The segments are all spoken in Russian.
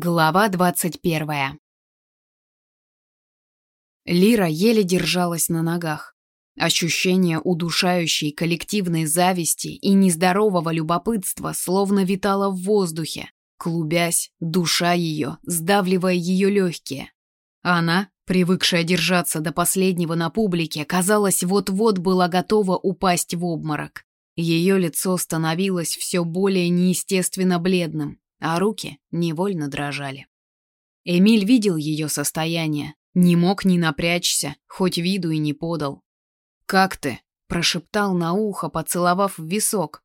Глава двадцать первая. Лира еле держалась на ногах. Ощущение удушающей коллективной зависти и нездорового любопытства словно витало в воздухе, клубясь, душа ее, сдавливая ее легкие. Она, привыкшая держаться до последнего на публике, казалось, вот-вот была готова упасть в обморок. Ее лицо становилось все более неестественно бледным, а руки невольно дрожали. Эмиль видел ее состояние, не мог ни напрячься, хоть виду и не подал. «Как ты?» – прошептал на ухо, поцеловав в висок.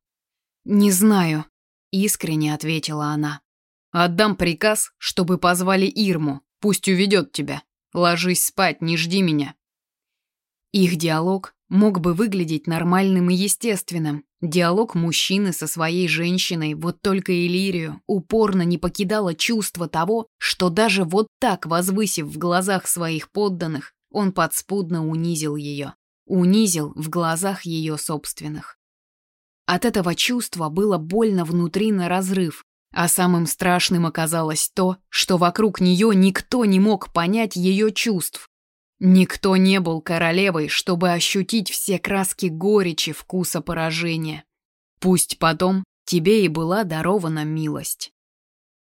«Не знаю», – искренне ответила она. «Отдам приказ, чтобы позвали Ирму, пусть уведет тебя. Ложись спать, не жди меня». Их диалог мог бы выглядеть нормальным и естественным. Диалог мужчины со своей женщиной, вот только Элирию, упорно не покидало чувство того, что даже вот так, возвысив в глазах своих подданных, он подспудно унизил ее. Унизил в глазах ее собственных. От этого чувства было больно внутри на разрыв, а самым страшным оказалось то, что вокруг нее никто не мог понять ее чувств, Никто не был королевой, чтобы ощутить все краски горечи вкуса поражения. Пусть потом тебе и была дарована милость.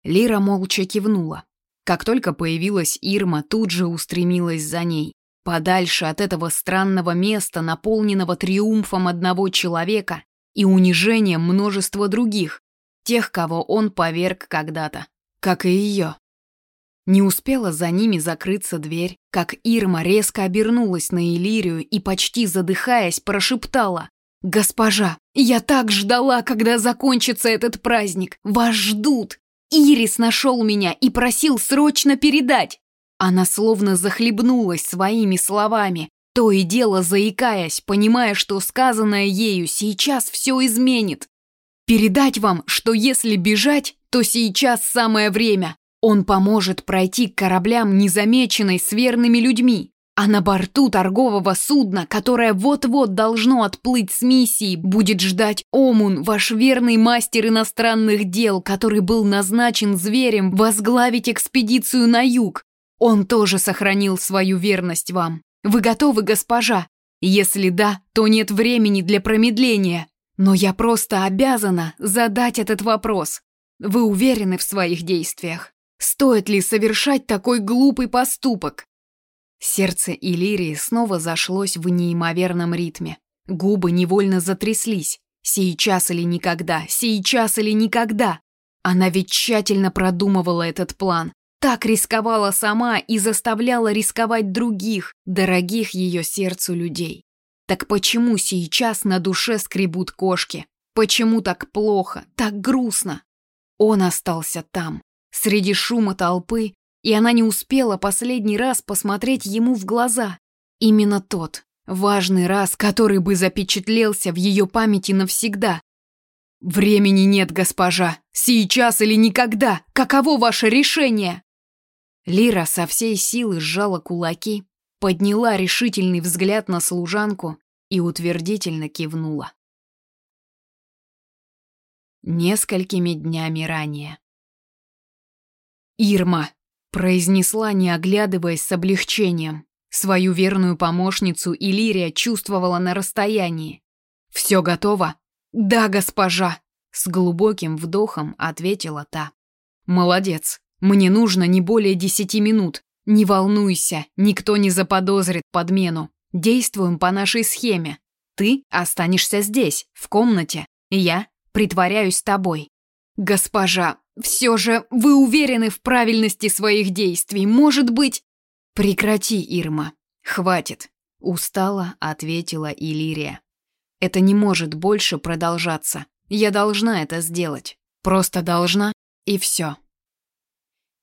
Лира молча кивнула. Как только появилась Ирма, тут же устремилась за ней. Подальше от этого странного места, наполненного триумфом одного человека и унижением множества других, тех, кого он поверг когда-то, как и ее. Не успела за ними закрыться дверь, как Ирма резко обернулась на Илирию и, почти задыхаясь, прошептала. «Госпожа, я так ждала, когда закончится этот праздник! Вас ждут! Ирис нашел меня и просил срочно передать!» Она словно захлебнулась своими словами, то и дело заикаясь, понимая, что сказанное ею сейчас все изменит. «Передать вам, что если бежать, то сейчас самое время. Он поможет пройти к кораблям незамеченной с верными людьми, а на борту торгового судна, которое вот-вот должно отплыть с миссии, будет ждать Омун, ваш верный мастер иностранных дел, который был назначен зверем возглавить экспедицию на юг. Он тоже сохранил свою верность вам. Вы готовы, госпожа? Если да, то нет времени для промедления. Но я просто обязана задать этот вопрос. Вы уверены в своих действиях? Стоит ли совершать такой глупый поступок? Сердце Илирии снова зашлось в неимоверном ритме. Губы невольно затряслись. Сейчас или никогда, сейчас или никогда. Она ведь тщательно продумывала этот план. Так рисковала сама и заставляла рисковать других, дорогих ее сердцу людей. Так почему сейчас на душе скребут кошки? Почему так плохо, так грустно? Он остался там, среди шума толпы, и она не успела последний раз посмотреть ему в глаза. Именно тот, важный раз, который бы запечатлелся в ее памяти навсегда. «Времени нет, госпожа! Сейчас или никогда! Каково ваше решение?» Лира со всей силы сжала кулаки, подняла решительный взгляд на служанку и утвердительно кивнула. Несколькими днями ранее. «Ирма», — произнесла, не оглядываясь с облегчением. Свою верную помощницу Илирия чувствовала на расстоянии. «Все готово?» «Да, госпожа», — с глубоким вдохом ответила та. «Молодец. Мне нужно не более десяти минут. Не волнуйся, никто не заподозрит подмену. Действуем по нашей схеме. Ты останешься здесь, в комнате. Я притворяюсь тобой. Госпожа, все же вы уверены в правильности своих действий. Может быть... Прекрати, Ирма. Хватит. Устала, ответила Илирия. Это не может больше продолжаться. Я должна это сделать. Просто должна, и все.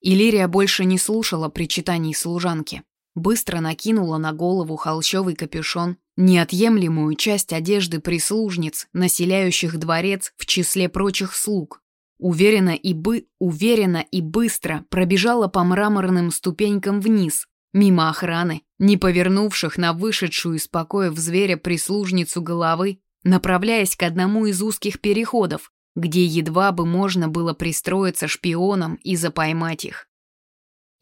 Илирия больше не слушала причитаний служанки. Быстро накинула на голову холщовый капюшон, неотъемлемую часть одежды прислужниц, населяющих дворец в числе прочих слуг, Уверенно и бы, уверенно и быстро пробежала по мраморным ступенькам вниз, мимо охраны, не повернувших на вышедшую из покоя в зверя прислужницу головы, направляясь к одному из узких переходов, где едва бы можно было пристроиться шпионом и запоймать их.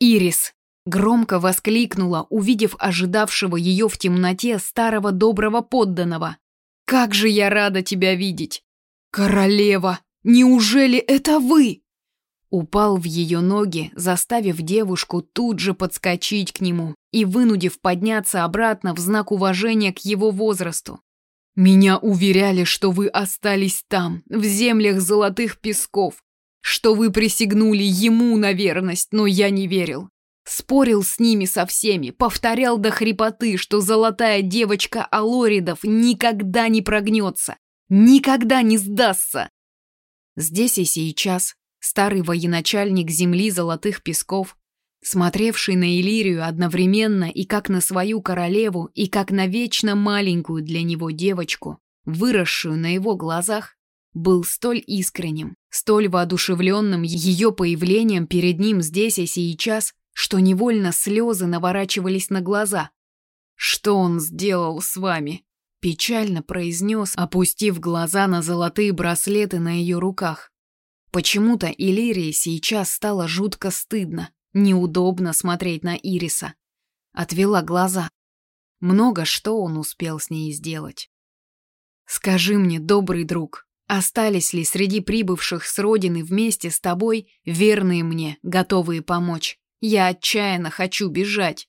«Ирис!» — громко воскликнула, увидев ожидавшего ее в темноте старого доброго подданного. «Как же я рада тебя видеть!» «Королева! Неужели это вы?» Упал в ее ноги, заставив девушку тут же подскочить к нему и вынудив подняться обратно в знак уважения к его возрасту. Меня уверяли, что вы остались там, в землях золотых песков, что вы присягнули ему на верность, но я не верил. Спорил с ними со всеми, повторял до хрипоты, что золотая девочка Алоридов никогда не прогнется, никогда не сдастся. Здесь и сейчас старый военачальник земли золотых песков смотревший на Илирию одновременно и как на свою королеву, и как на вечно маленькую для него девочку, выросшую на его глазах, был столь искренним, столь воодушевленным ее появлением перед ним здесь и сейчас, что невольно слезы наворачивались на глаза. «Что он сделал с вами?» – печально произнес, опустив глаза на золотые браслеты на ее руках. Почему-то Илирии сейчас стало жутко стыдно. Неудобно смотреть на Ириса. Отвела глаза. Много что он успел с ней сделать. Скажи мне, добрый друг, остались ли среди прибывших с родины вместе с тобой верные мне, готовые помочь? Я отчаянно хочу бежать.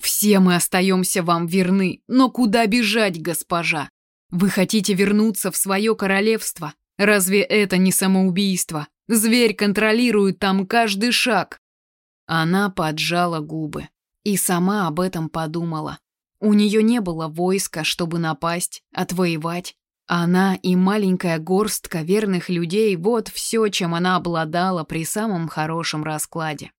Все мы остаемся вам верны, но куда бежать, госпожа? Вы хотите вернуться в свое королевство? Разве это не самоубийство? Зверь контролирует там каждый шаг. Она поджала губы и сама об этом подумала. У нее не было войска, чтобы напасть, отвоевать. Она и маленькая горстка верных людей – вот все, чем она обладала при самом хорошем раскладе.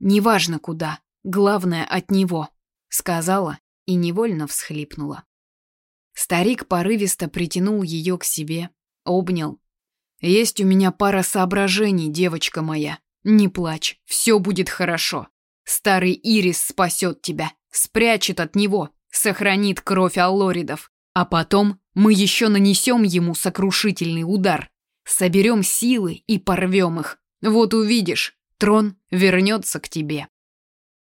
«Неважно куда, главное от него», – сказала и невольно всхлипнула. Старик порывисто притянул ее к себе, обнял. «Есть у меня пара соображений, девочка моя. Не плачь, все будет хорошо. Старый Ирис спасет тебя, спрячет от него, сохранит кровь Аллоридов. А потом мы еще нанесем ему сокрушительный удар. Соберем силы и порвем их. Вот увидишь, трон вернется к тебе.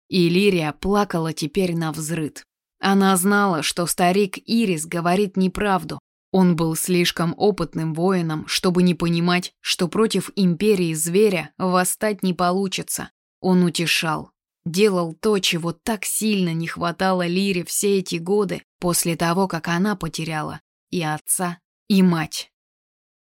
Илирия плакала теперь на взрыд. Она знала, что старик Ирис говорит неправду, он был слишком опытным воином, чтобы не понимать, что против империи зверя восстать не получится. Он утешал, делал то, чего так сильно не хватало Лире все эти годы после того, как она потеряла и отца, и мать.